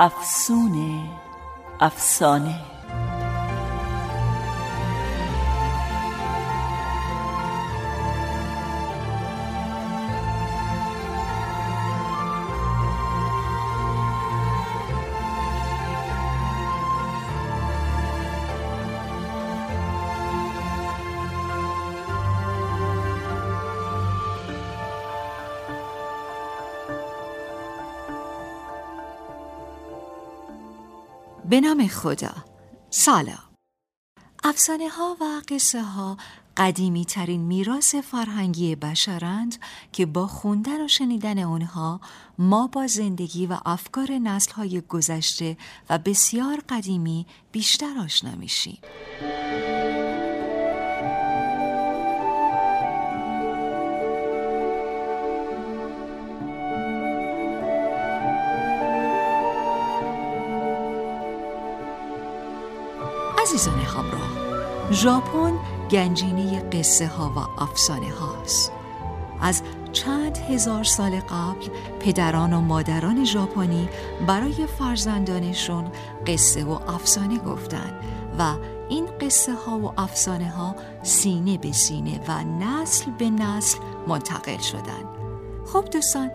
افسونه افسانه. به نام خدا سلام افسانه ها و قصه ها قدیمی ترین میراث فرهنگی بشرند که با خوندن و شنیدن آنها ما با زندگی و افکار نسل های گذشته و بسیار قدیمی بیشتر آشنا میشیم. ژاپن گنجینه قصه ها و افسانه هاست. از چند هزار سال قبل پدران و مادران ژاپنی برای فرزندانشون قصه و افسانه گفتند و این قصه ها و افسانه ها سینه به سینه و نسل به نسل منتقل شدند خب دوستان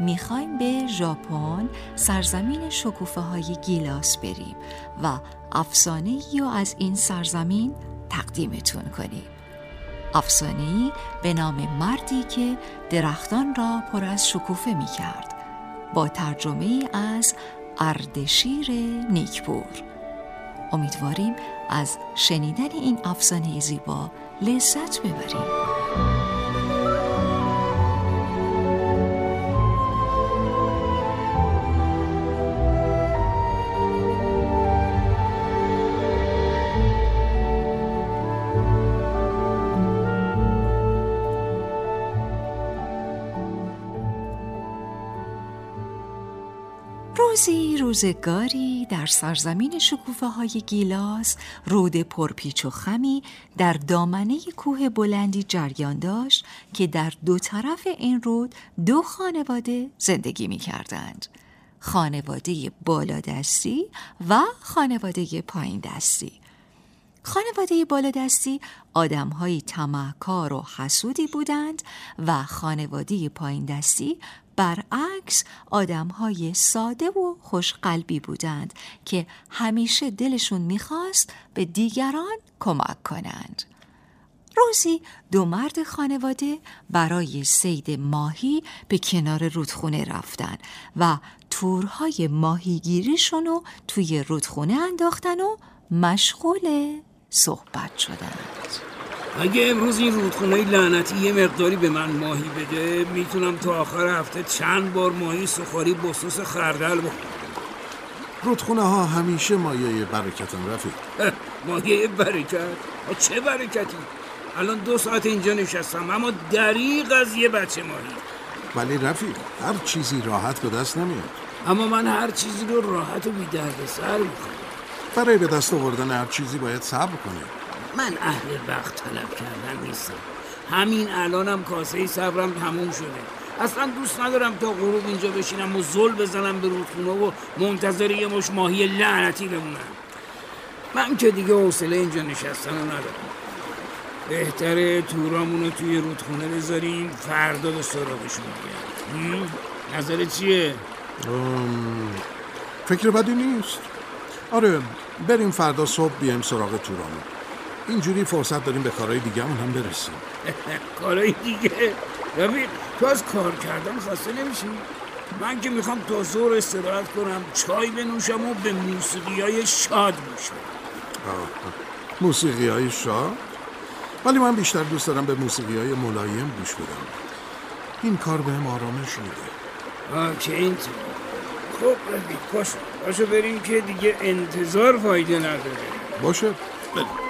می‌خوایم به ژاپن سرزمین شکوفه های گیلاس بریم و افسانه یا از این سرزمین تقدیمتون کنیم. افسانه به نام مردی که درختان را پر از شکوفه می کرد با ترجمه از اردشیر نیکپور. امیدواریم از شنیدن این افسانه زیبا لذت ببریم. روزی روزگاری در سرزمین شکوفه های گیلاس رود پرپیچ و خمی در دامنه کوه بلندی جریان داشت که در دو طرف این رود دو خانواده زندگی می کردند. خانواده بالادستی و خانواده پایین دستی. خانواده بالادستی آدمهایی تمکار و حسودی بودند و خانواده پایین دستی برعکس آدمهای ساده و خوشقلبی بودند که همیشه دلشون می‌خواست به دیگران کمک کنند. روزی دو مرد خانواده برای سید ماهی به کنار رودخونه رفتن و تورهای ماهیگیریشون رو توی رودخونه انداختن و مشغول صحبت شدند. اگه امروز این رودخونه لعنتی یه مقداری به من ماهی بده می‌تونم تا آخر هفته چند بار ماهی سخاری بسوس خردل بخورم. رودخونه ها همیشه مایه برکتن رفیق. مایه برکت؟ چه برکتی؟ الان دو ساعت اینجا نشستم اما دریق از یه بچه ماهی. ولی رفیق هر چیزی راحت به دست نمیاد. اما من هر چیزی رو راحت و بی درد سر می‌خوام. برای به دست آوردن هر چیزی باید صبر کنی. من اهل وقت طلب کردن نیستم. همین الانم کاسه صبرم تموم شده. اصلا دوست ندارم تا غروب اینجا بشینم و زل بزنم به رودخونه و منتظر یه مش ماهی لعنتی بمونم. من که دیگه حوصله اینجا نشستن رو ندارم. بهتره تورامون رو توی رودخونه بذاریم فردا به سراغشون بیان نظر چیه؟ فکر بدی نیست. آره بریم فردا صبح بیایم سراغ تورامون. اینجوری فرصت داریم به کارهای دیگه هم برسیم. کارهای دیگه؟ رفیق تو از کار کردن خسته نمیشی؟ من که می‌خوام تا زور استراحت کنم چای بنوشم و به موسیقی های شاد گوش موسیقی های شاد؟ ولی من بیشتر دوست دارم به موسیقی های ملایم گوش بدم. این کار بهم آرامش میده. آه که اینطور خب پاشو پاشو بریم که دیگه انتظار فایده نداره. باشه. بریم.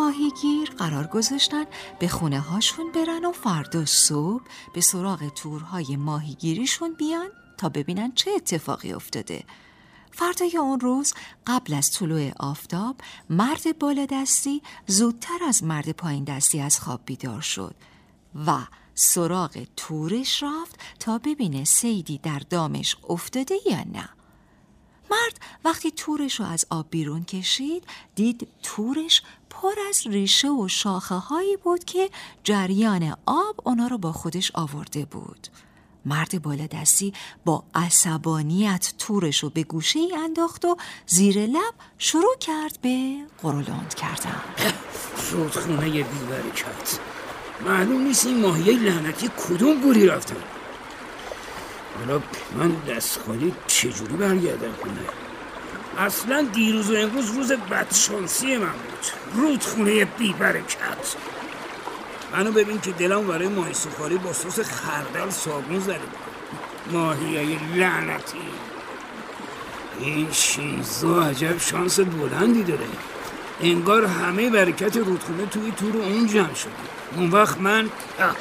ماهیگیر قرار گذاشتن به خونه هاشون برن و فردا صبح به سراغ تورهای ماهیگیریشون بیان تا ببینن چه اتفاقی افتاده. فردای اون روز قبل از طلوع آفتاب مرد بالادستی زودتر از مرد پایین دستی از خواب بیدار شد و سراغ تورش رفت تا ببینه سیدی در دامش افتاده یا نه. مرد وقتی تورش رو از آب بیرون کشید دید تورش پر از ریشه و شاخه هایی بود که جریان آب اونا رو با خودش آورده بود. مرد بالادستی با عصبانیت تورش رو به گوشه ای انداخت و زیر لب شروع کرد به قرولند کردن. رودخونه بیبرکت معلوم نیست این ماهیه لعنتی کدوم گوری رفتن حالا من دست خالی چجوری برگردم خونه؟ اصلا دیروز و امروز روز بدشانسی من بود. رودخونه بیبرکت منو ببین که دلم برای ماهی سفاری با سس خردل صابون زده بود ماهیه لعنتی. این شیزا عجب شانس بلندی داره. انگار همه برکت رودخونه توی تور اون جمع شده. اون وقت من اه،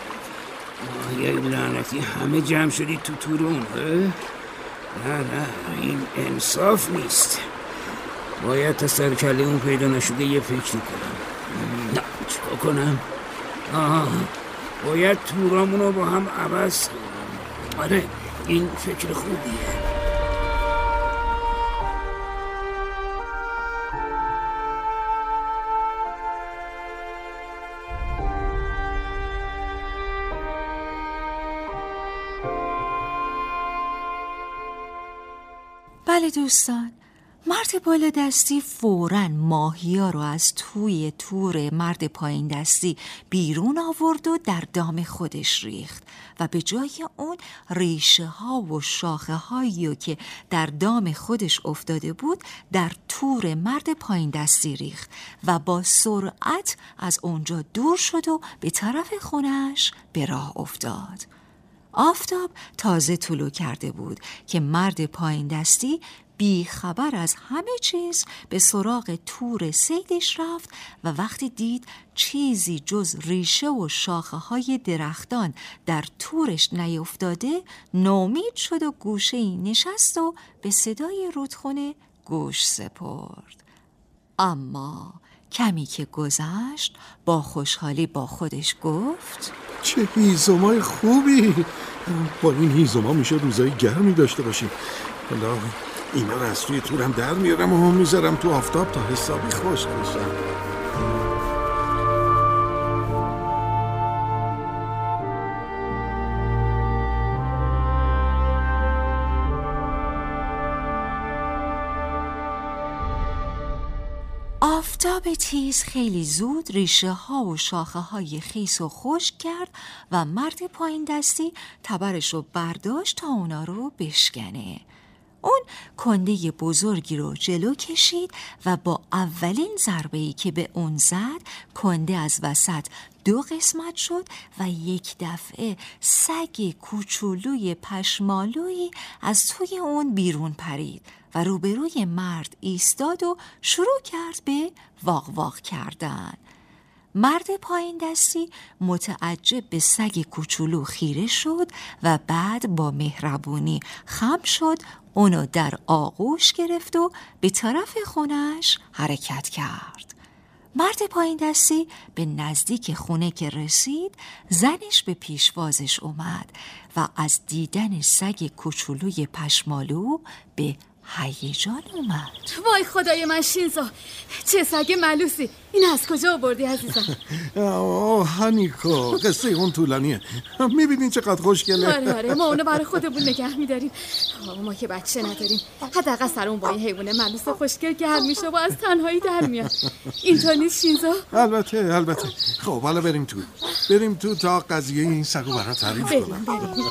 ماهیه لعنتی همه جمع شدی تو تور اون؟ نه نه این انصاف نیست. باید تا سرکله اون پیدا نشده یه فکری کنم. نه چیکار کنم؟ آها باید تورامون رو با هم عوض کنم. آره این فکر خوبیه. دوستان مرد بالا دستی فورا ماهیا رو از توی تور مرد پایین دستی بیرون آورد و در دام خودش ریخت و به جای اون ریشه ها و شاخه هایی که در دام خودش افتاده بود در تور مرد پایین دستی ریخت و با سرعت از اونجا دور شد و به طرف خونش به راه افتاد. آفتاب تازه طلوع کرده بود که مرد پایین دستی بی خبر از همه چیز به سراغ تور سیدش رفت و وقتی دید چیزی جز ریشه و شاخه های درختان در تورش نیفتاده نومید شد و گوشه نشست و به صدای رودخونه گوش سپرد. اما کمی که گذشت با خوشحالی با خودش گفت چه هیزمای خوبی! با این هیزما میشه روزای گرمی داشته باشیم. اینا رو از توی تورم در میارم و می‌ذارم تو آفتاب تا حسابی خوش بشم آفتاب تیز خیلی زود ریشه ها و شاخه های خیس و خشک کرد و مرد پایین دستی تبرش رو برداشت تا اونا رو بشکنه. اون کنده بزرگی رو جلو کشید و با اولین ضربه‌ای که به اون زد کنده از وسط دو قسمت شد و یک دفعه سگ کوچولوی پشمالویی از توی اون بیرون پرید و روبروی مرد ایستاد و شروع کرد به واق واق کردن. مرد پایین دستی متعجب به سگ کوچولو خیره شد و بعد با مهربونی خم شد اونو در آغوش گرفت و به طرف خونش حرکت کرد. مرد پایین دستی به نزدیک خونه که رسید زنش به پیشوازش اومد و از دیدن سگ کوچولوی پشمالو به هیجان اومد. وای خدای من شینزو چه سگ ملوسی؟ این از کجا آوردی عزیزم؟ آه هنیکو قصه اون طولانیه. می‌بینین چقدر خوشگله. آره آره ما اونو برای خودمون نگه میداریم. ما که بچه نداریم. حداقل سر اون با این حیوان ملوس خوشگل گرم میشه و از تنهایی در میاد. اینطور نیست شینزو؟ البته البته. خب حالا بریم تو. بریم تو تا قضیه این سگو برات تعریف بریم کنم. بریم.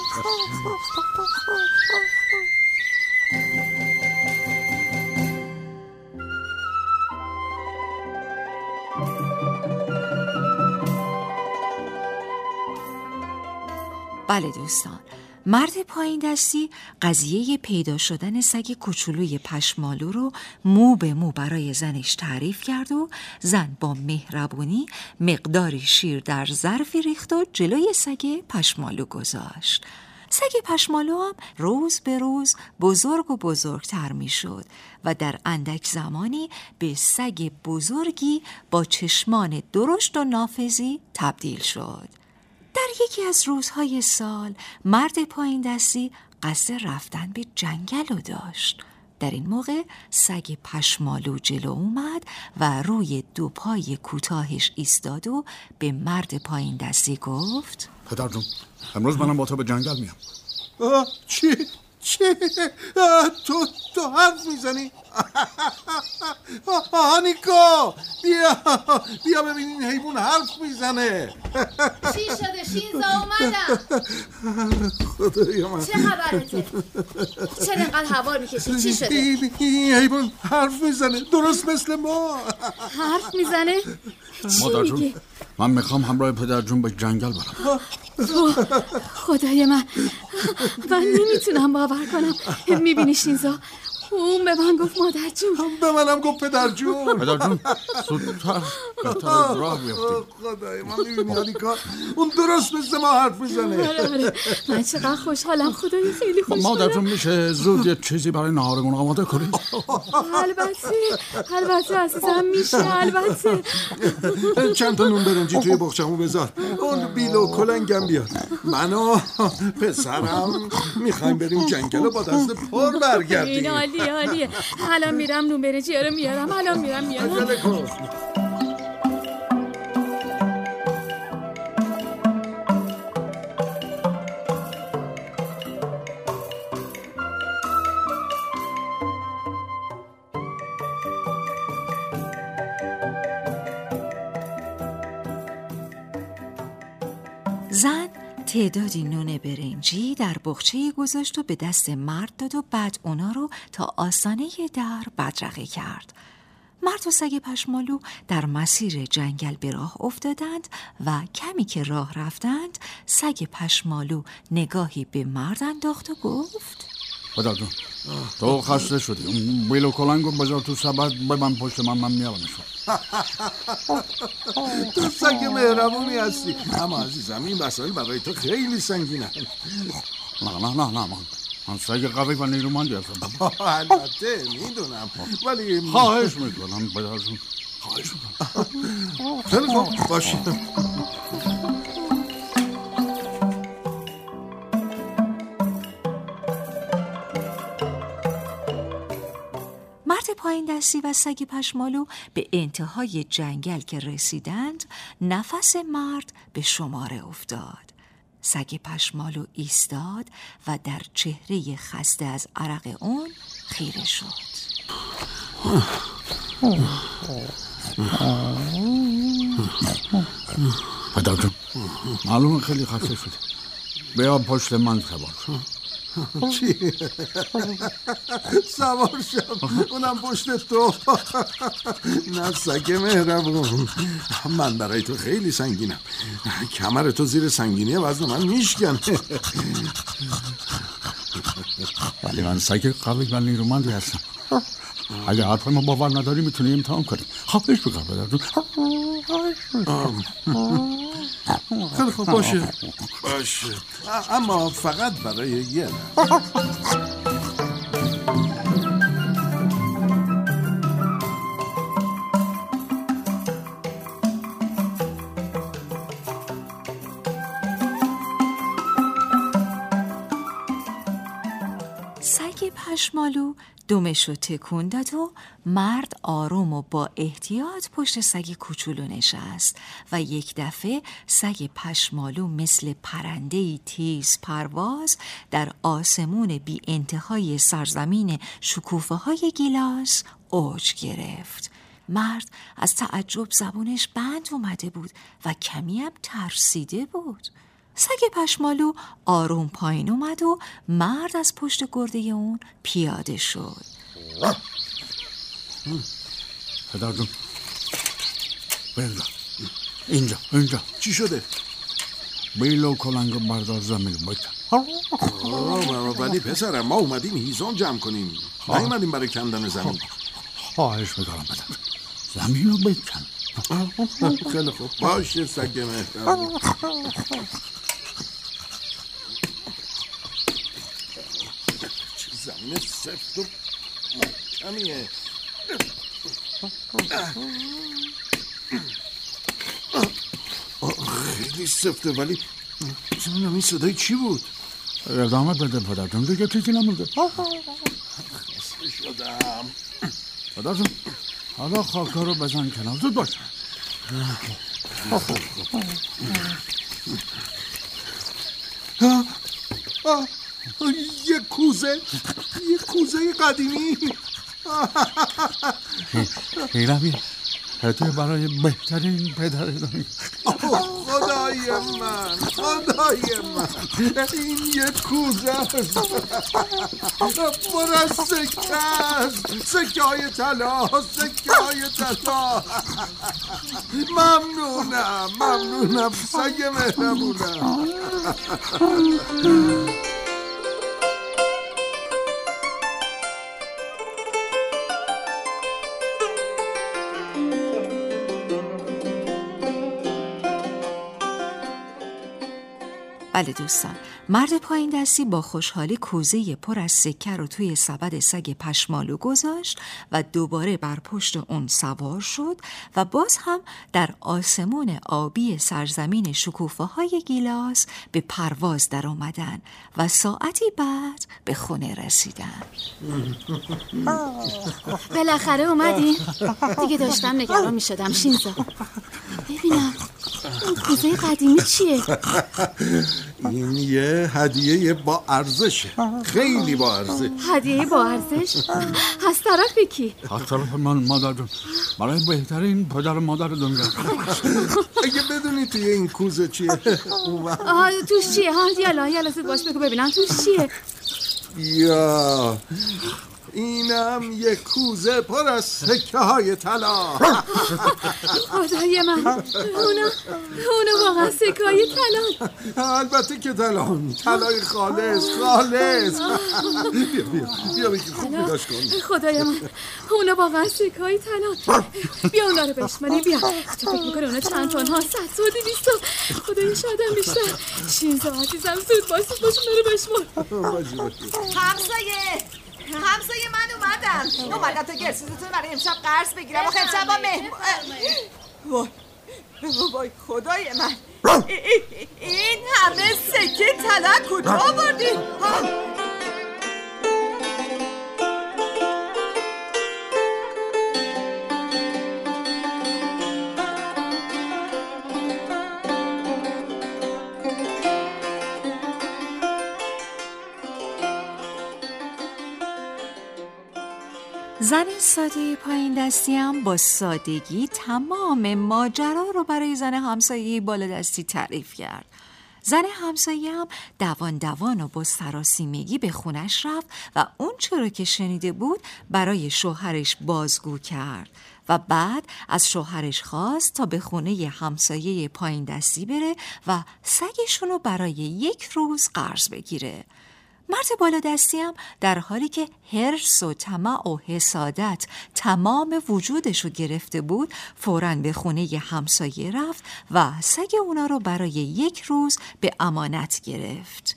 بله دوستان. مرد پایین دستی قضیه پیدا شدن سگ کوچولوی پشمالو رو مو به مو برای زنش تعریف کرد و زن با مهربونی مقداری شیر در ظرفی ریخت و جلوی سگ پشمالو گذاشت. سگ پشمالو هم روز به روز بزرگ و بزرگتر می شد و در اندک زمانی به سگ بزرگی با چشمان درشت و نافذی تبدیل شد. یکی از روزهای سال مرد پایین دستی قصد رفتن به جنگل رو داشت در این موقع سگ پشمالو جلو اومد و روی دو پای کوتاهش ایستاد و به مرد پایین دستی گفت پدر جون امروز منم با تو به جنگل میام چی؟ چی؟ تو تو حرف می‌زنی؟ آنیکا بیا بیا ببین این حیوان حرف می‌زنه. چی شده؟ شینزا اومدم. خدایا من. چه خبرته؟ چرا اینقدر هوار می‌کشی؟ چی شده؟ این حیوان حرف می‌زنه درست مثل ما. حرف می‌زنه؟ چی مادر میگه جون من می‌خوام همراه پدر جون به جنگل برم. خدای من من نمی‌تونم باور کنم. می‌بینی شینزا؟ اون به من گفت مادر جون. به منم گفت پدر جون. پدر جون زودتر بهتر از راه بیفتیم خدای من می‌بینی آنیکا اون درست مثل ما حرف می‌زنه. آره آره. من چقدر خوشحالم خدای خیلی مادر خوشحالم جون میشه زود یه چیزی برای نهارمون آماده کنید البته البته عزیزم میشه البته. چند تا نون برنجی توی بخچمو بذار. اون بیل و کلنگم بیار من و پسرم می‌خوایم بریم جنگل با دست پر برگردیم. عالیه عالیه الان میرم نون رو میارم الان میرم میارم. تعدادی نون برنجی در بخچه گذاشت و به دست مرد داد و بعد اونا رو تا آسانه در بدرقه کرد. مرد و سگ پشمالو در مسیر جنگل به راه افتادند و کمی که راه رفتند سگ پشمالو نگاهی به مرد انداخت و گفت پدر جون. تو خسته شدی. اون بیل و کلنگو بذار تو سبد ببن پشت من من میارمشون تو سگ مهربونی هستی. اما عزیزم این وسایل برای تو خیلی سنگینه نه نه نه نه من من سگ قوی و نیرومندی هستم. البته می‌دونم. ولی خواهش می‌کنم جون خواهش می‌کنم. خیلی خوب باشه پایین دستی و سگ پشمالو به انتهای جنگل که رسیدند نفس مرد به شماره افتاد. سگ پشمالو ایستاد و در چهره خسته از عرق اون خیره شد. پدر معلومه خیلی خسته شدی. بیا پشت من سوار شو. چی؟ سوار شم. اونم پشت تو. نه سگ مهربون. من برای تو خیلی سنگینم. کمر تو زیر سنگینی وزن من میشکنه ولی من سگ قوی و نیرومندی هستم. اگه حرف ما باور نداری می‌تونی امتحان کنی خواهش بکنم پدر جون خیلی خوب باشه. باشه. اما فقط برای یه. سگ پشمالو دمشو تکون داد و مرد آروم و با احتیاط پشت سگ کوچولو نشست و یک دفعه سگ پشمالو مثل پرنده تیز پرواز در آسمون بی انتهای سرزمین شکوفه های گیلاس اوج گرفت. مرد از تعجب زبونش بند اومده بود و کمی هم ترسیده بود. سگ پشمالو آروم پایین اومد و مرد از پشت گرده اون پیاده شد. پدر جون. اینجا اینجا اینجا. چی شده؟ بیل و کلنگ بردار زمین آه، ولی پسرم ما اومدیم هیزم جمع کنیم. نیومدیم برای کندن زمین. خواهش می‌کنم پدر. زمین رو بکن. خیلی خوب. باشه سگ مهربون. زمین سفت و محکمیه خیلی سفته ولی نمی‌دونم این صدای چی بود؟ ادامه بده پدر جون دیگه چیزی نمونده خسته شدم پدر جون حالا خاکا رو بزن کنار زود باش آه، یه کوزه یه کوزه قدیمی. پیروی هدیه برای بهترین پدر دنیا خدای من خدای من. این یه کوزه است. پر از سکه است سکه های طلا سکه های طلا. ممنونم ممنونم. سگ مهربونم. بله دوستان. مرد پایین دستی با خوشحالی کوزه پر از سکه رو توی سبد سگ پشمالو گذاشت و دوباره بر پشت اون سوار شد و باز هم در آسمون آبی سرزمین شکوفه های گیلاس به پرواز در اومدن و ساعتی بعد به خونه رسیدن. بالاخره اومدی؟ دیگه داشتم نگران می شدم شینزا. ببینم. این کوزه قدیمی چیه؟ این یه هدیه با ارزشه خیلی با ارزش. هدیه با ارزش؟ از طرف کی از طرف من مادر جون. برای بهترین پدر و مادر دنیا. اگه بدونی توی این کوزه چیه. آها توش چیه؟ ها یالا یالا زود باش بگو ببینم توش چیه. یا. اینم یه کوزه پر از سکه های طلا. خدای من اونا اونا واقعا سکای طلا. البته که طلا طلای خالص خالص. بیا بیا بیا بگی خوب نگاش کن. خدای من اونا واقعا سکای طلا. بیا اونا رو بشمانی بیا. تو فکر می‌کنه اونا چند تون ها صد و دویست خدای شادم بیشتر. شینزا عزیزم زود باش زود باش اونا رو باشه همسایه. همسایه من اومدم اومدم تا گرسوزتون برای امشب قرض بگیرم. آخه امشب با مهمون وای. وای خدای من. ای- ای- این همه سکه طلا کجا آوردی. زن ساده پایین دستی هم با سادگی تمام ماجرا رو برای زن همسایه بالا دستی تعریف کرد. زن همسایه هم دوان دوان و با سراسیمگی به خونش رفت و اون چرا که شنیده بود برای شوهرش بازگو کرد و بعد از شوهرش خواست تا به خونه همسایه پایین دستی بره و سگشون رو برای یک روز قرض بگیره. مرد بالا دستی هم در حالی که هرس و طمع و حسادت تمام وجودش رو گرفته بود فوراً به خونه همسایه رفت و سگ اونا رو برای یک روز به امانت گرفت.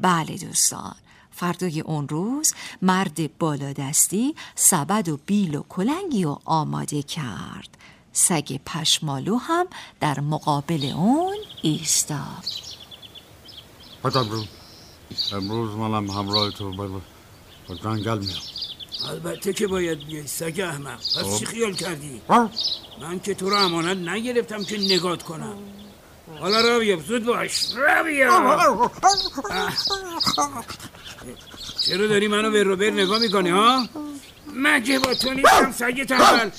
بله دوستان فردای اون روز مرد بالادستی سبد و بیل و کلنگی و آماده کرد. سگ پشمالو هم در مقابل اون ایستاد. امروز منم همراه تو به جنگل میام البته که باید بیای سگ احمق پس چی خیال کردی؟ من که تو رو امانت نگرفتم که نگات کنم. حالا را بیا زود باش. را بیا. اه. چرا داری منو به روبر نگاه می‌کنی ها؟ مگه با تو نیستم سگ تنبل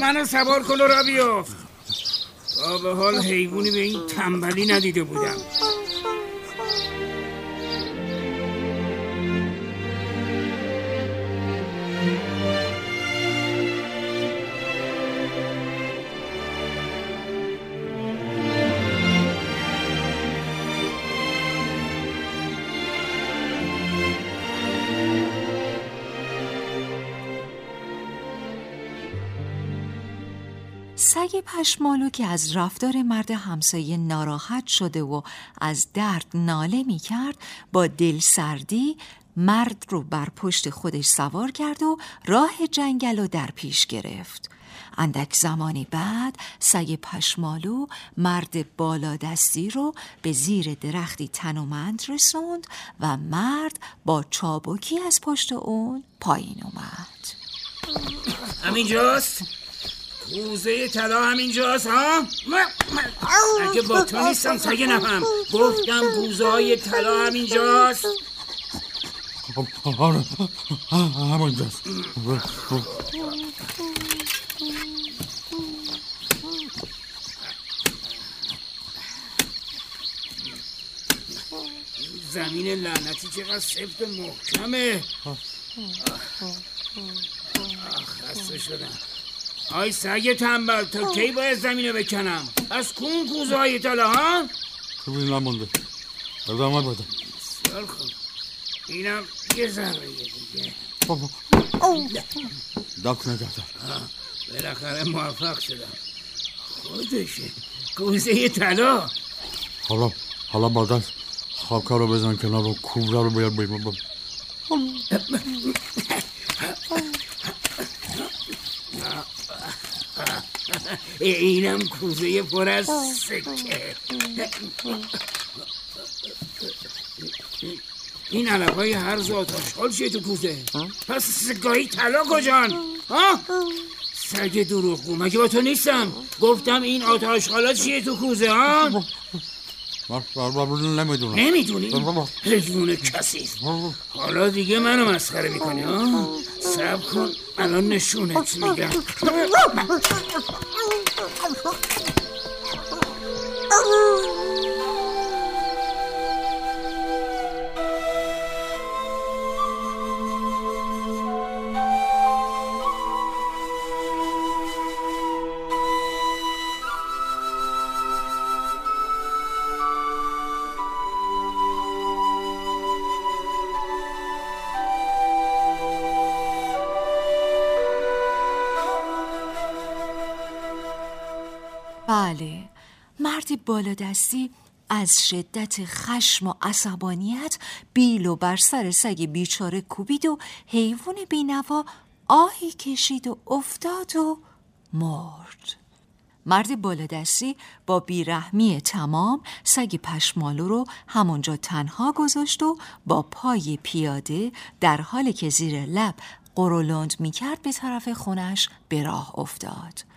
منو سوار کن و را بیفت تا به حال حیوانی به این تنبلی ندیده بودم. پشمالو که از رفتار مرد همسایه ناراحت شده و از درد ناله می کرد با دل سردی مرد رو بر پشت خودش سوار کرد و راه جنگل رو در پیش گرفت. اندک زمانی بعد سگ پشمالو مرد بالادستی رو به زیر درختی تنومند رسوند و مرد با چابکی از پشت اون پایین اومد. همینجاست؟ کوزه طلا همینجاست ها؟ اگه با تو نیستم سگ نفهم. گفتم کوزه های طلا همینجاست. آره همونجاست. زمین لعنتی چقدر سفت و محکمه. خسته شدم. آی سگ تنبل تا کی باید زمینو بکنم؟ از کون کوزه های طلا ها؟ خوبی نمونده. ادامه بده. بسیار خوب. اینم یه ذره دیگه. دک نگهدار. بالاخره موفق شدم. خودشه. کوزه طلا. حالا حالا بعد خاکا رو بزن کنار و کوبره رو بیار بیرون. اینم کوزه پر از سکه. این علف های هر زاتاش حال چیه تو کوزه. پس سگاهی طلا کجان؟ ها سگ دروغگو مگه با تو نیستم؟ گفتم این آتاش حالا چیه تو کوزه ها نمی‌دونم. نمی‌دونی؟ حیوان کثیف حالا دیگه منو مسخره می‌کنی ها سب کن. الان نشونت میدم. بله بالادستی از شدت خشم و عصبانیت بیل و بر سر سگ بیچاره کوبید و حیوان بینوا آهی کشید و افتاد و مرد. مرد بالادستی با بیرحمی تمام سگ پشمالو رو همونجا تنها گذاشت و با پای پیاده در حالی که زیر لب قرولند می‌کرد به طرف خونش به راه افتاد.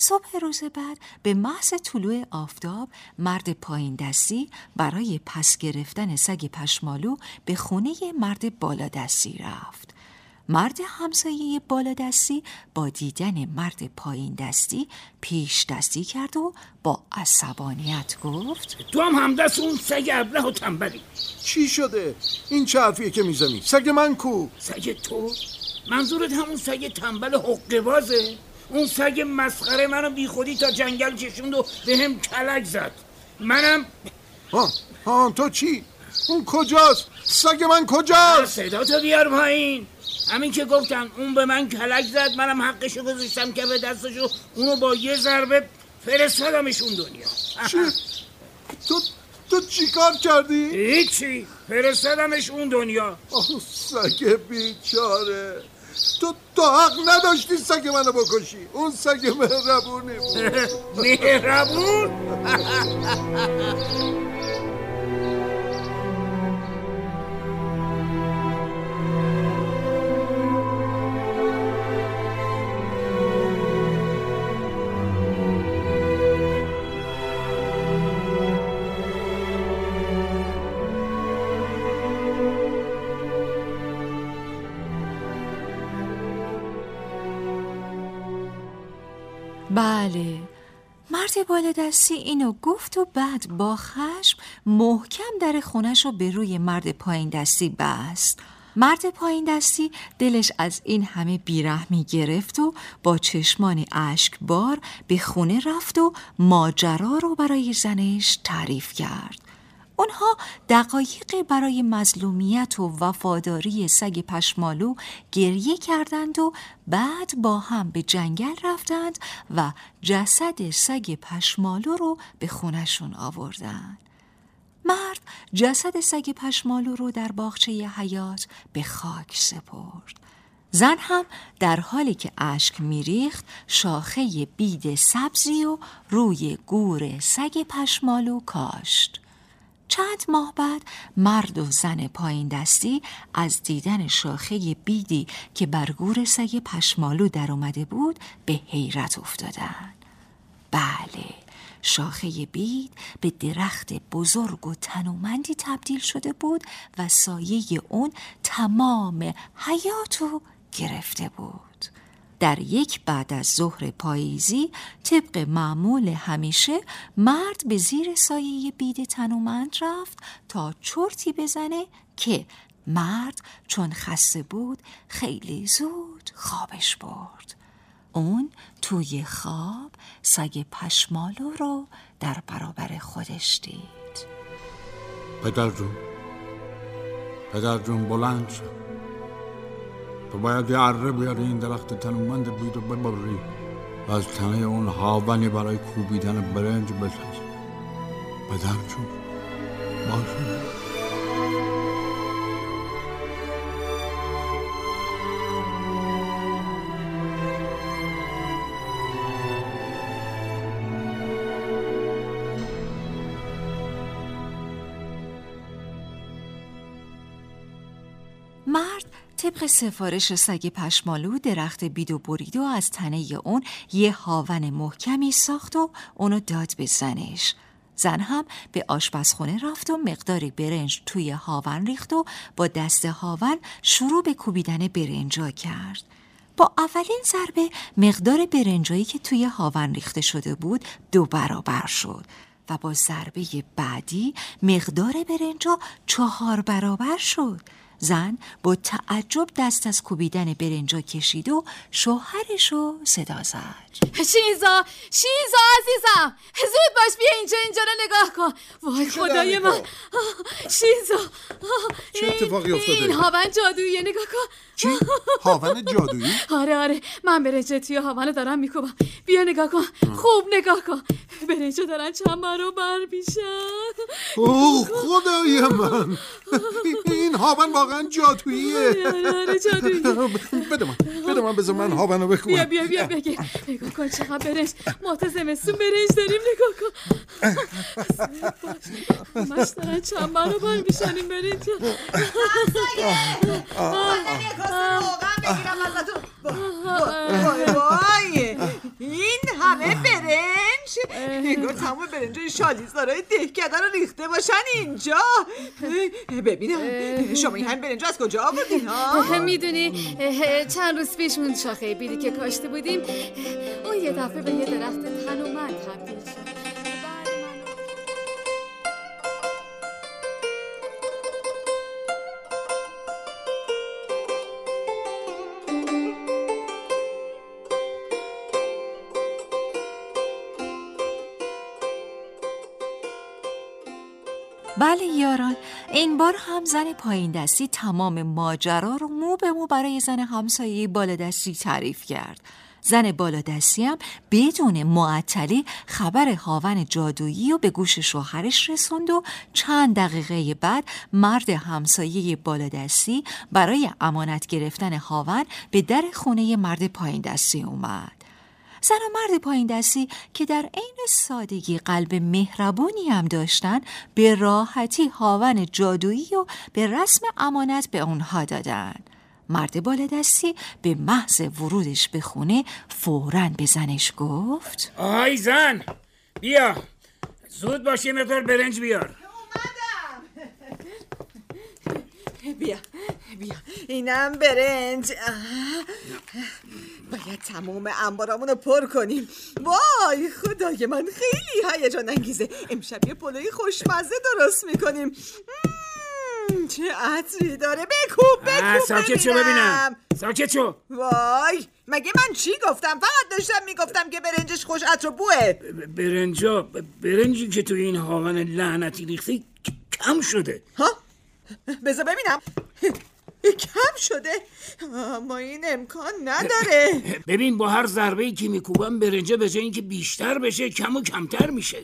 صبح روز بعد به محض طلوع آفتاب مرد پایین دستی برای پس گرفتن سگ پشمالو به خونه مرد بالادستی رفت. مرد همسایه بالادستی با دیدن مرد پایین دستی پیش دستی کرد و با عصبانیت گفت تو هم همدست اون سگ ابله و تنبلی چی شده؟ این چه حرفیه که می‌زنی؟ سگ من کو؟ سگ تو؟ منظورت همون سگ تنبل حقه بازه؟ اون سگ مسخره منو بی خودی تا جنگل کشوند و به هم کلک زد منم ها ها تو چی؟ اون کجاست؟ سگ من کجاست؟ صدا تو بیار پایین همین که گفتم اون به من کلک زد منم حقشو گذاشتم که به دستشو اونو با یه ضربه فرستادمش اون دنیا چی؟ تو تو چی کار کردی؟ هیچی فرستادمش اون دنیا آه سگ بیچاره تو تو حق نداشتی سگ منو بکشی. اون سگ مهربونی بود. مهربون؟ بله. مرد بالادستی اینو گفت و بعد با خشم محکم در خونش رو به روی مرد پایین دستی بست. مرد پایین دستی دلش از این همه بیرحمی گرفت و با چشمان اشکبار به خونه رفت و ماجرا رو برای زنش تعریف کرد. اونها دقایقی برای مظلومیت و وفاداری سگ پشمالو گریه کردند و بعد با هم به جنگل رفتند و جسد سگ پشمالو رو به خونشون آوردند. مرد جسد سگ پشمالو رو در باغچه حیات به خاک سپرد. زن هم در حالی که اشک میریخت شاخه بید سبزی و روی گور سگ پشمالو کاشت. چند ماه بعد مرد و زن پایین دستی از دیدن شاخه بیدی که بر گور سگ پشمالو در اومده بود به حیرت افتادن. بله شاخه بید به درخت بزرگ و تنومندی تبدیل شده بود و سایه اون تمام حیاتو گرفته بود. در یک بعد از ظهر پاییزی طبق معمول همیشه مرد به زیر سایه بید تنومند رفت تا چرتی بزنه که مرد چون خسته بود خیلی زود خوابش برد. اون توی خواب سگ پشمالو رو در برابر خودش دید. پدر جون. پدر جون بلند شد تو باید یه اره بیاری این درخت تنومند بید و ببری. و از تنه اون هاونی برای کوبیدن برنج بسازی. پدر جون باشه. سفارش سگ پشمالو درخت بیدو برید و از تنه اون یه هاون محکمی ساخت و اونو داد به زنش. زن هم به آشپزخونه رفت و مقداری برنج توی هاون ریخت و با دست هاون شروع به کوبیدن برنجا کرد. با اولین ضربه مقدار برنجایی که توی هاون ریخته شده بود دو برابر شد و با ضربه بعدی مقدار برنجا چهار برابر شد. زن با تعجب دست از کوبیدن برنجا کشید و شوهرش رو صدا زد. شیزا شیزا عزیزم زود باش بیا اینجا اینجا رو نگاه کن. وای خدای من شیزا. چه اتفاقی افتاده؟ این هاون جادویی نگاه کن. چی؟ هاون جادویی؟ آره آره. من برنج توی هاون دارم میکوبم. بیا نگاه کن. خوب نگاه کن. برنجا دارن چند برابر میشن. اوه خدای من. این هاون واقعا جادوییه آره آره جادویی بده من بده من بذار من هاون رو بکوبم بیا بیا بیا بگیر نگاه کن چقدر برنج ما تا زمستون برنج داریم نگاه کن همش دارن چند برابر میشن این برنج بگیرم ازتون وای وای این همه برنج. انگار تمام برنج شالیزارای دهکده رو ریخته باشن اینجا. ببینم. شما این همه برنج از کجا آوردین ها؟ می‌دونی چند روز پیش اون شاخه بیدی که کاشته بودیم اون یه دفعه به یه درخت تنومند تبدیل شد. بله یاران این بار هم زن پایین دستی تمام ماجرا رو مو به مو برای زن همسایه بالادستی تعریف کرد. زن بالادستی هم بدون معطلی خبر هاون جادویی و به گوش شوهرش رسوند و چند دقیقه بعد مرد همسایه بالادستی برای امانت گرفتن هاون به در خونه مرد پایین دستی اومد. زن و مرد پایین دستی که در عین سادگی قلب مهربونی هم داشتن به راحتی هاون جادویی و به رسم امانت به اونها دادن. مرد بالادستی به محض ورودش به خونه فورا به زنش گفت آی زن بیا. زود باش یه مقدار برنج بیار. بیا بیا. اینم برنج. باید تمام انبارامون رو پر کنیم. وای خدای من خیلی هیجان انگیزه. امشب یه پلوی خوشمزه درست می‌کنیم. چه عطری داره. بکوب بکوب ساکت شو ببینم. ساکت شو. وای مگه من چی گفتم؟ فقط داشتم می‌گفتم که برنجش خوش عطر و بوه. برنجا برنجی که تو این هاون لعنتی ریختی کم شده. ها؟ بذار ببینم. کم شده. اما این امکان نداره. ببین با هر ضربه ای که میکوبم برنجه به جای اینکه بیشتر بشه کم و کمتر میشه.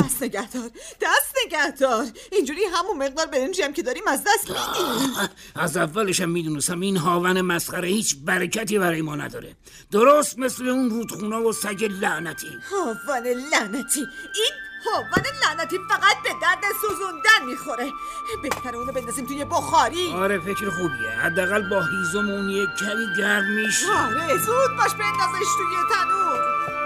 دست نگهدار. دست نگهدار. اینجوری همون مقدار برنجی هم که داریم از دست میدیم. از اولش هم می‌دونستم این هاون مسخره هیچ برکتی برای ما نداره. درست مثل اون رودخونه و سگ لعنتی. هاون لعنتی. این هاون لعنتی فقط به درد سوزوندن می‌خوره. بهتره اونو بندازیم توی بخاری. آره فکر خوبیه. حداقل با هیزم اون یک کمی گرم میشه. آره زود باش بندازش توی تنور.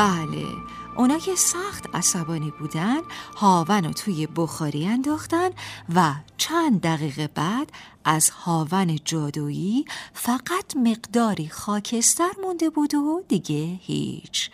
بله. اونا که سخت عصبانی بودن هاون رو توی بخاری انداختن و چند دقیقه بعد از هاون جادویی فقط مقداری خاکستر مونده بود و دیگه هیچ.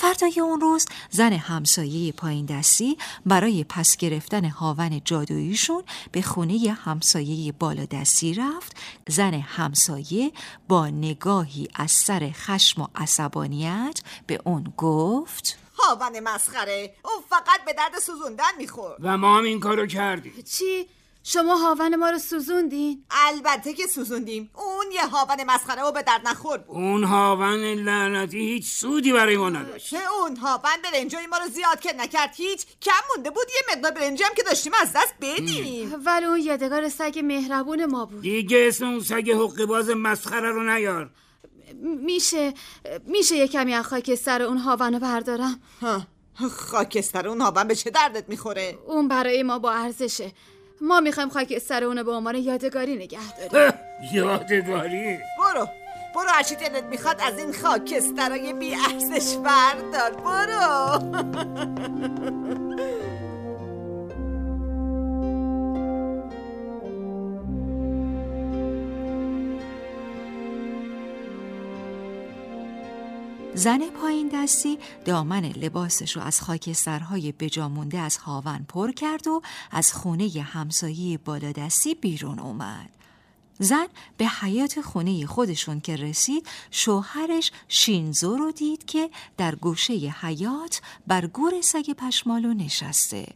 فردای اون روز زن همسایه پایین دستی برای پس گرفتن هاون جادوییشون به خونه همسایه بالا دستی رفت. زن همسایه با نگاهی از سر خشم و عصبانیت به اون گفت هاون مسخره اون فقط به درد سوزوندن میخور و ما هم این کارو کردیم. چی؟ شما هاون ما رو سوزوندین؟ البته که سوزوندیم. اون یه هاون مسخره و به درد نخور بود. اون هاون لعنتی هیچ سودی برای ما نداشت. اون هاون برنجای ما رو زیاد که نکرد هیچ. کم مونده بود یه مقدار برنجی هم که داشتیم از دست بدیم. ولی اون یادگار سگ مهربون ما بود. دیگه اسم اون سگ حقی باز مسخره رو نیار. میشه میشه یه کمی از خاکستر اون هاون رو بردارم. ها، خاکستر اون هاون به چه دردت می‌خوره؟ اون برای ما با ارزشه. ما می‌خوایم خاکستر اونو به عنوان یادگاری نگه داریم. یادگاری. برو. برو هرچی دلت می‌خواد از این خاکسترای بی ارزش بردار. برو. زن پایین دستی دامن لباسش رو از خاکسترهای بجامونده از هاون پر کرد و از خونه همسایه بالا دستی بیرون اومد. زن به حیات خونه خودشون که رسید شوهرش شینزو رو دید که در گوشه حیات بر گور سگ پشمالو نشسته.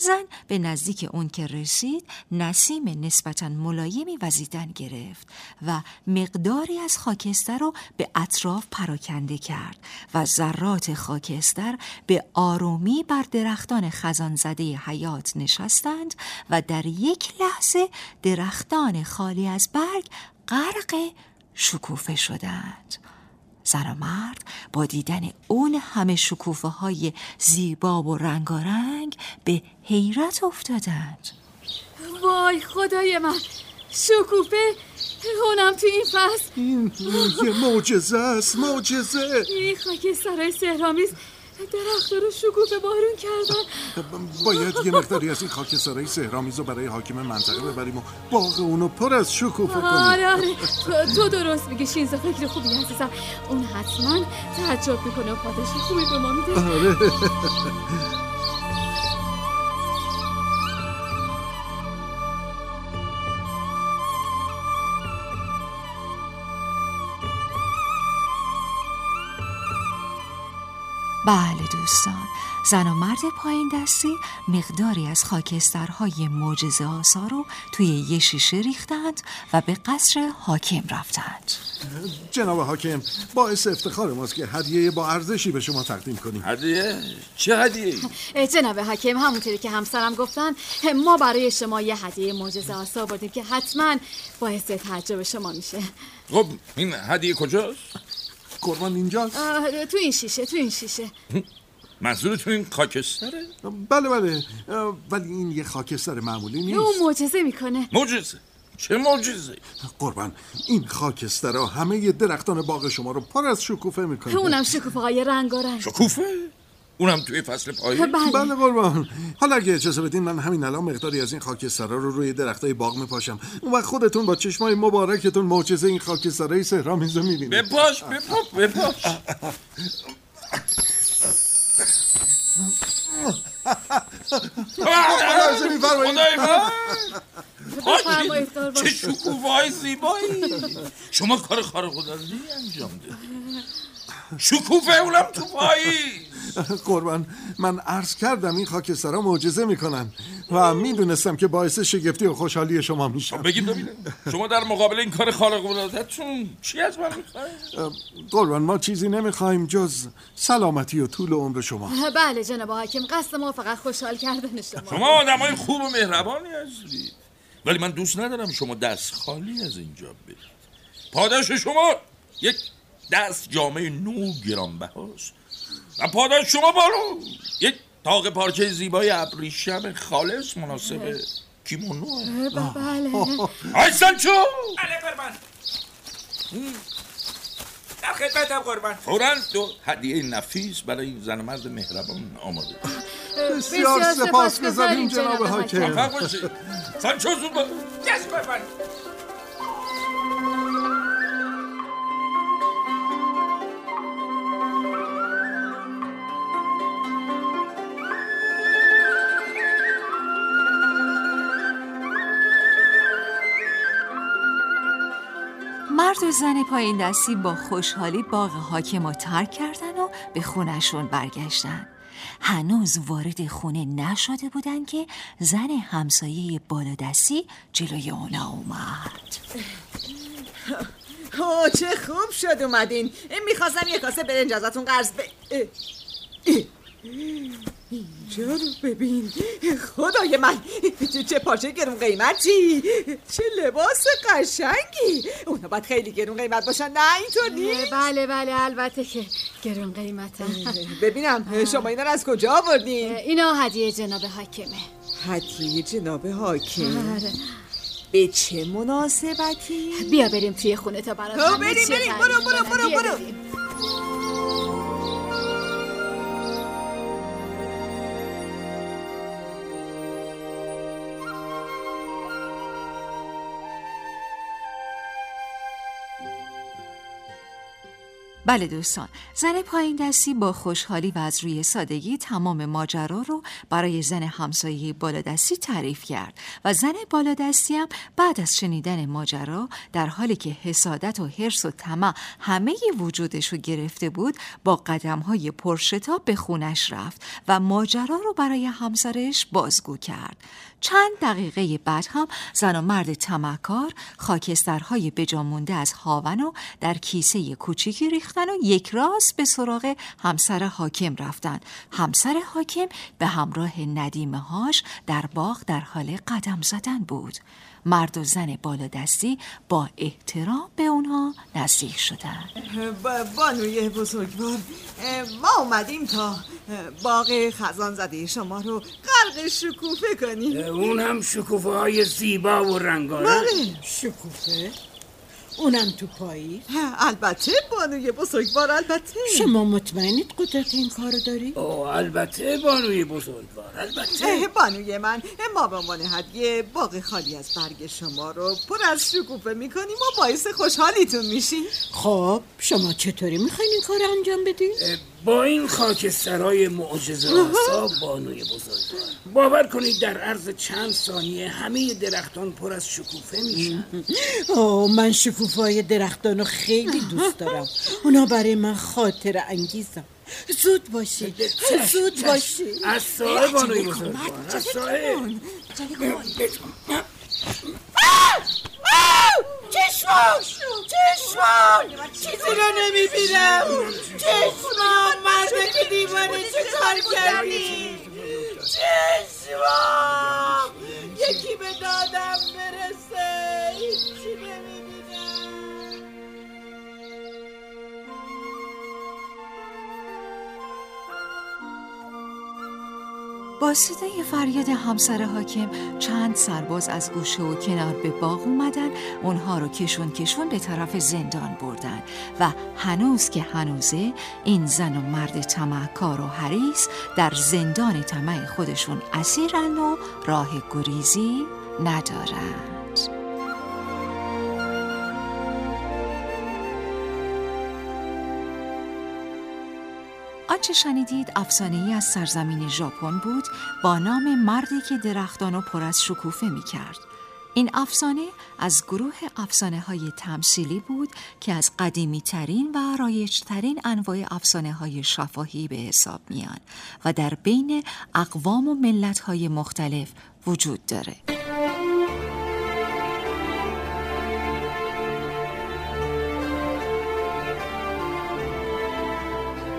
زن به نزدیک اون که رسید نسیم نسبتا ملایمی وزیدن گرفت و مقداری از خاکستر رو به اطراف پراکنده کرد و ذرات خاکستر به آرومی بر درختان خزان زده حیات نشستند و در یک لحظه درختان خالی از برگ غرق شکوفه شدند. زن و مرد با دیدن اون همه شکوفه های زیبا و رنگارنگ به حیرت افتادند. وای خدای من شکوفه اونم تو این فصل. این یه معجزه است معجزه این خاکسترهای سهرامیز درخت رو شکوفه بارون کردن. باید یه مقداری از این خاکسترهای سهرامیز رو برای حاکم منطقه ببریم و باغ اونو پر از شکوفه کنیم. آره. آره تو, تو درست میگی شینزا فکر خوبی عزیزم اون حتما تعجب می‌کنه و پاداش خوبی به ما میده. آره. بله دوستان زن و مرد پایین دستی مقداری از خاکسترهای معجزه آسا رو توی یه شیشه ریختند و به قصر حاکم رفتند جناب حاکم باعث افتخار ماست که هدیه با ارزشی به شما تقدیم کنیم هدیه؟ چه هدیه؟ جناب حکیم همونطوری که همسرم گفتن ما برای شما یه هدیه معجزه آسا بردیم که حتما باعث تعجب شما میشه خب این هدیه کجاست؟ قربان اینجاست. تو این شیشه تو این شیشه. منظورتون این خاکستره؟ بله بله. ولی این یه خاکستر معمولی نیست. اون معجزه می‌کنه. معجزه؟ چه معجزه؟ قربان این خاکسترها همه درختان باغ شما رو پر از شکوفه می‌کنه. اونم شکوفه های رنگارنگ. شکوفه؟ اونم توی فصل پاییز. بله. بله قربان. حالا اگه اجازه بدین من همین الان مقداری از این خاکسترها رو روی درختای باغ میپاشم. اون وقت خودتون با چشمای مبارکتون معجزه این خاکسترهای سهرامیز رو می‌بینید. بپاش بپاش بپاش. خدای من. چه شکوفه های زیبایی شما کار خارق العاده انجام دادید شکوفه اونم تو پاییز. قربان. من عرض کردم این خاکسترها معجزه می‌کنن. و می‌دونستم که باعث شگفتی و خوشحالی شما میشم بگید ببینم شما در مقابل این کار خارق العادهتون چی از من می‌خواید؟ قربان ما چیزی نمی‌خوایم جز سلامتی و طول عمر شما. بله جناب حاکم قصد ما فقط خوشحال کردن شما. شما آدمای خوب و مهربانی هستید. ولی من دوست ندارم شما دست خالی از اینجا برید. پاداش شما یک دست جامعه نو گرانبهاست. و پاداش شما بالو یک تاق پارچه زیبای ابریشم خالص مناسب کیمونوه ب- بله. آی سانچو! بله قربان. در خدمتم قربان. فورا تو هدیه نفیس برای این زن مرد مهربان آماده. بسیار سپاسگزاریم جناب حاکم. موفق باشید سانچو زود قربان. مرد و زن پایین دستی با خوشحالی باغ حاکم رو ترک کردن و به خونشون برگشتن. هنوز وارد خونه نشده بودن که زن همسایه بالادستی جلوی اونا اومد. اوه چه خوب شد اومدین. می‌خواستم یه کاسه برنج ازتون قرض ب... اینجا رو ببین خدای من چه- پارچه گرون قیمتی؟ چه لباس قشنگی. اونا باید خیلی گرون قیمت باشن نه اینطور نیست. بله بله البته که گرون قیمته ببینم شما اینا رو از کجا آوردین؟ اینا هدیه جناب حاکمه. هدیه جناب حاکم. آره. به چه مناسبتی؟ بیا بریم توی خونه تا همه بریم، بریم. برو، برو،. برو، بیا برو. بله دوستان زن پایین دستی با خوشحالی و از روی سادگی تمام ماجرا رو برای زن همسایه بالادستی تعریف کرد و زن بالادستی هم بعد از شنیدن ماجرا در حالی که حسادت و حرس و طمع همه وجودش رو گرفته بود با قدمهای پرشتاب به خونش رفت و ماجرا رو برای همسرش بازگو کرد. چند دقیقه بعد هم زن و مرد تمکار خاکسترهای بجامونده از هاون و در کیسه کوچیکی ریختن و یک راست به سراغ همسر حاکم رفتن همسر حاکم به همراه ندیمه هاش در باغ در حال قدم زدن بود. مرد و زن بالادستی با احترام به اونها نزدیک شدند. با- بانوی بزرگوار ما اومدیم تا باغ خزان زده. شما رو غرق شکوفه کنیم. اون هم شکوفه های زیبا و رنگارنگ. بله. شکوفه؟ اونم تو پایی اه، البته بانوی بزرگوار البته شما مطمئنید قدرت این کارو داری؟ اوه البته بانوی بزرگوار البته اه، بانوی من ما به عنوان هدیه باغ خالی از برگ شما رو پر از شکوفه می‌کنیم و باعث خوشحالیتون میشیم خب شما چطوری می‌خواین این کار انجام بدین؟ با این خاکسترهای معجزه آسا بانوی بزرگوار باور کنید در عرض چند ثانیه همه درختان پر از شکوفه میشن اوه من شکوفه های درختان رو خیلی دوست دارم اونا برای من خاطر انگیزم زود باشید زود باشید از سایه بانوی بزرگوار از سایه چشمام چشمام. چیزی رو نمی‌بینم. چشمام مرد که دیوانه چه کار کردی؟ چشمام. یکی به دادم برسه با صدای فریاد همسر حاکم چند سرباز از گوشه و کنار به باغ اومدن. اونها رو کشون کشون به طرف زندان بردن. و هنوز که هنوزه این زن و مرد تمعکار و حریص در زندان طمع خودشون اسیرن و راه گریزی ندارن. آنچه شنیدید افسانه ای از سرزمین ژاپن بود با نام مردی که درختان و پر از شکوفه می کرد. این افسانه از گروه افسانه های تمثیلی بود که از قدیمی ترین و رایج ترین انواع افسانه های شفاهی به حساب میان و در بین اقوام و ملت های مختلف وجود داره.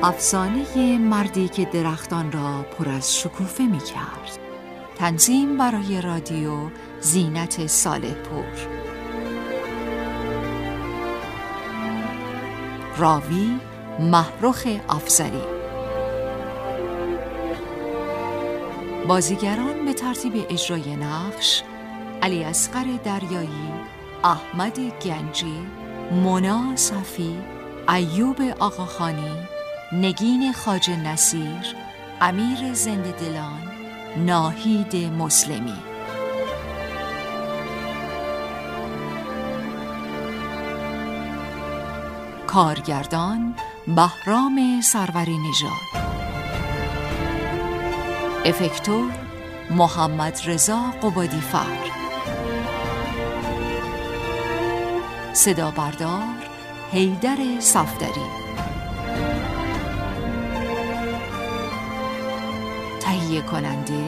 افسانه مردی که درختان را پر از شکوفه می کرد تنظیم برای رادیو زینت صالح پور راوی محروخ افزری. بازیگران به ترتیب اجرای نقش علی اصغر دریایی احمد گنجی مونا صفی ایوب آقاخانی نگین خاج نصیر امیر زنده دلان ناهید مسلمی. کارگردان بهرام سروری نژاد. افکتور محمد رضا قبادی فر صدا بردار حیدر صفدری. تهیه کننده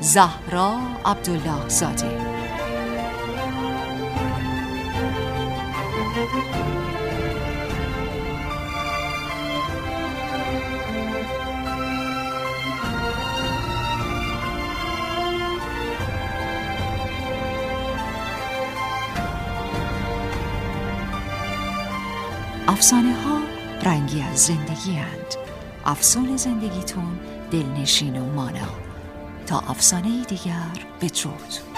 زهرا عبدالله زاده افسانه ها رنگی از زندگی هند. افسون زندگیتون دلنشین و مانا تا افسانه دیگر بدرود